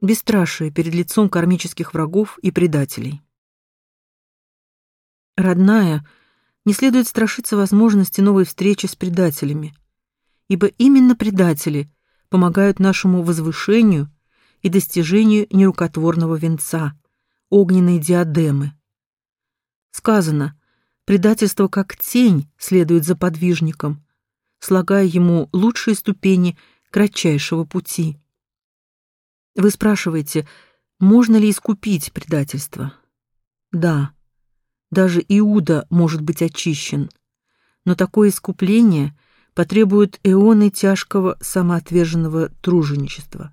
Бесстрашие перед лицом кармических врагов и предателей. Родная, не следует страшиться возможности новой встречи с предателями, ибо именно предатели помогают нашему возвышению и достижению нерукотворного венца, огненной диадемы. Сказано, предательство как тень следует за подвижником, слагая ему лучшие ступени кратчайшего пути. Вы спрашиваете, можно ли искупить предательство? Да. Даже Иуда может быть очищен, но такое искупление потребует эоны тяжкого самоотверженного труженичества.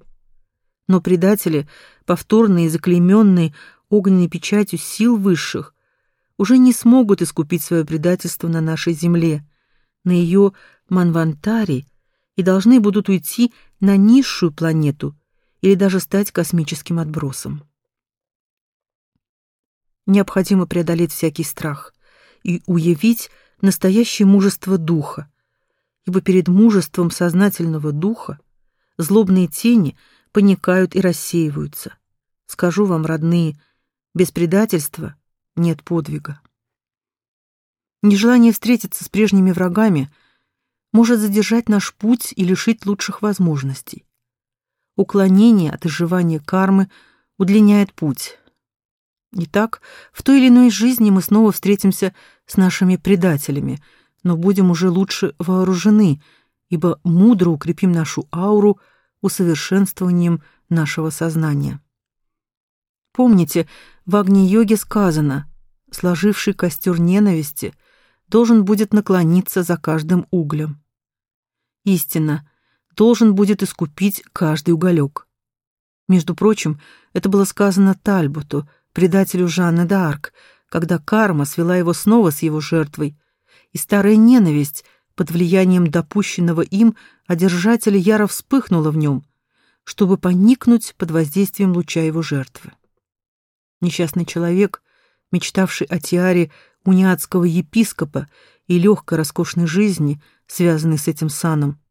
Но предатели, повторные и заклейменные огненной печатью сил высших, уже не смогут искупить свое предательство на нашей земле, на ее Манвантаре, и должны будут уйти на низшую планету или даже стать космическим отбросом. Необходимо преодолеть всякий страх и уявить настоящее мужество духа, ибо перед мужеством сознательного духа злобные тени паникают и рассеиваются. Скажу вам, родные, без предательства нет подвига. Нежелание встретиться с прежними врагами может задержать наш путь и лишить лучших возможностей. Уклонение от изживания кармы удлиняет путь, Итак, в той или иной жизни мы снова встретимся с нашими предателями, но будем уже лучше вооружены, ибо мудро укрепим нашу ауру усовершенствованием нашего сознания. Помните, в Агни-йоге сказано, сложивший костер ненависти должен будет наклониться за каждым углем. Истина, должен будет искупить каждый уголек. Между прочим, это было сказано Тальботу — предателю Жанны д'Арк, когда карма свела его снова с его жертвой, и старая ненависть под влиянием допущенного им одержателя яро вспыхнула в нем, чтобы поникнуть под воздействием луча его жертвы. Несчастный человек, мечтавший о тиаре униатского епископа и легкой роскошной жизни, связанной с этим саном,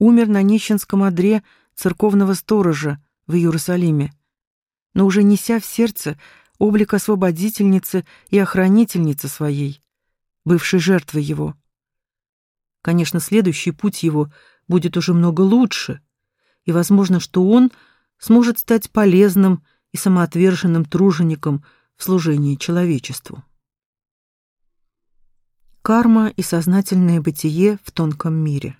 умер на нищенском одре церковного сторожа в Иерусалиме но уже неся в сердце облик освободительницы и охранительницы своей, бывшей жертвой его. Конечно, следующий путь его будет уже много лучше, и возможно, что он сможет стать полезным и самоотверженным тружеником в служении человечеству. Карма и сознательное бытие в тонком мире.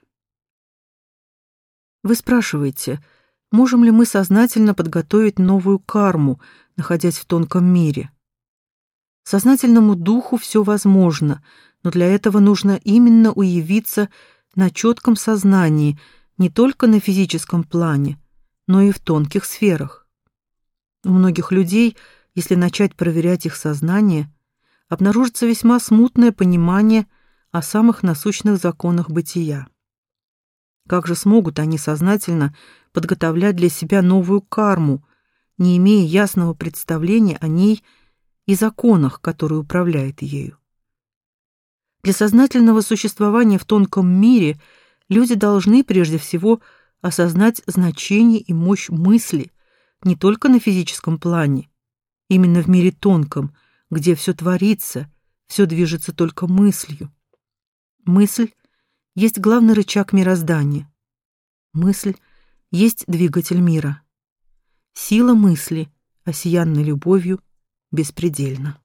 Вы спрашиваете, Можем ли мы сознательно подготовить новую карму, находясь в тонком мире? Сознательному духу все возможно, но для этого нужно именно уявиться на четком сознании, не только на физическом плане, но и в тонких сферах. У многих людей, если начать проверять их сознание, обнаружится весьма смутное понимание о самых насущных законах бытия. Как же смогут они сознательно подготовлять для себя новую карму, не имея ясного представления о ней и законах, которые управляют ею? Для сознательного существования в тонком мире люди должны прежде всего осознать значение и мощь мысли не только на физическом плане, именно в мире тонком, где все творится, все движется только мыслью. Мысль есть главный рычаг мироздания. Мысль есть двигатель мира. Сила мысли, осиянной любовью, беспредельна.